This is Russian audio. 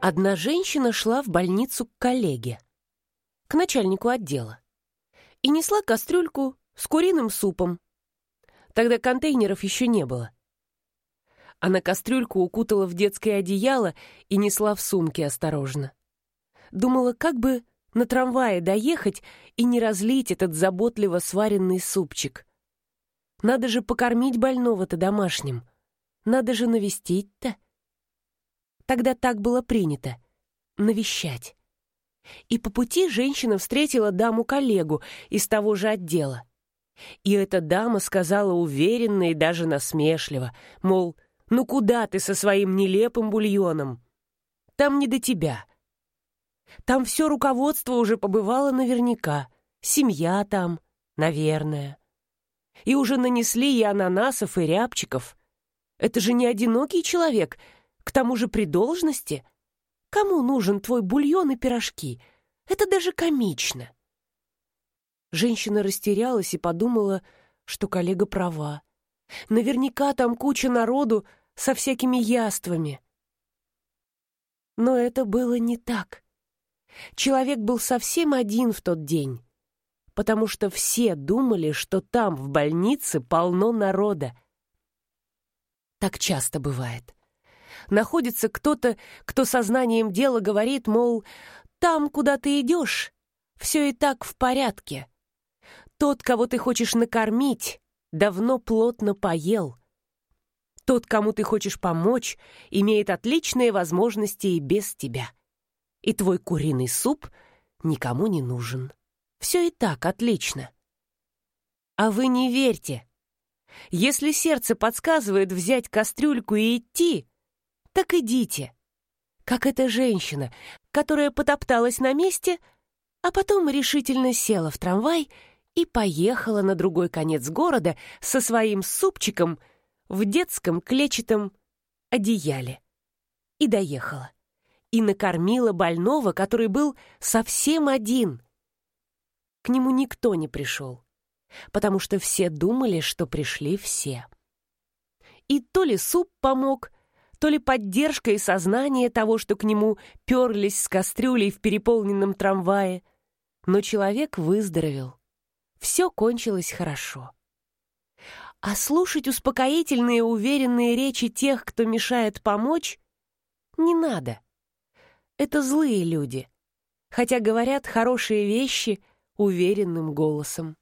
Одна женщина шла в больницу к коллеге, к начальнику отдела, и несла кастрюльку с куриным супом. Тогда контейнеров еще не было. Она кастрюльку укутала в детское одеяло и несла в сумке осторожно. Думала, как бы на трамвае доехать и не разлить этот заботливо сваренный супчик. Надо же покормить больного-то домашним. Надо же навестить-то. Тогда так было принято — навещать. И по пути женщина встретила даму-коллегу из того же отдела. И эта дама сказала уверенно и даже насмешливо, мол, «Ну куда ты со своим нелепым бульоном? Там не до тебя. Там все руководство уже побывало наверняка, семья там, наверное. И уже нанесли и ананасов, и рябчиков. Это же не одинокий человек — к тому же при должности. Кому нужен твой бульон и пирожки? Это даже комично. Женщина растерялась и подумала, что коллега права. Наверняка там куча народу со всякими яствами. Но это было не так. Человек был совсем один в тот день, потому что все думали, что там, в больнице, полно народа. Так часто бывает находится кто-то, кто сознанием дела говорит, мол, там, куда ты идешь, все и так в порядке. Тот, кого ты хочешь накормить, давно плотно поел. Тот, кому ты хочешь помочь, имеет отличные возможности и без тебя. И твой куриный суп никому не нужен. Все и так отлично. А вы не верьте. Если сердце подсказывает взять кастрюльку и идти, так идите. Как эта женщина, которая потопталась на месте, а потом решительно села в трамвай и поехала на другой конец города со своим супчиком в детском клетчатом одеяле. И доехала. И накормила больного, который был совсем один. К нему никто не пришел, потому что все думали, что пришли все. И то ли суп помог, то ли поддержка и сознание того, что к нему перлись с кастрюлей в переполненном трамвае. Но человек выздоровел. Все кончилось хорошо. А слушать успокоительные уверенные речи тех, кто мешает помочь, не надо. Это злые люди, хотя говорят хорошие вещи уверенным голосом.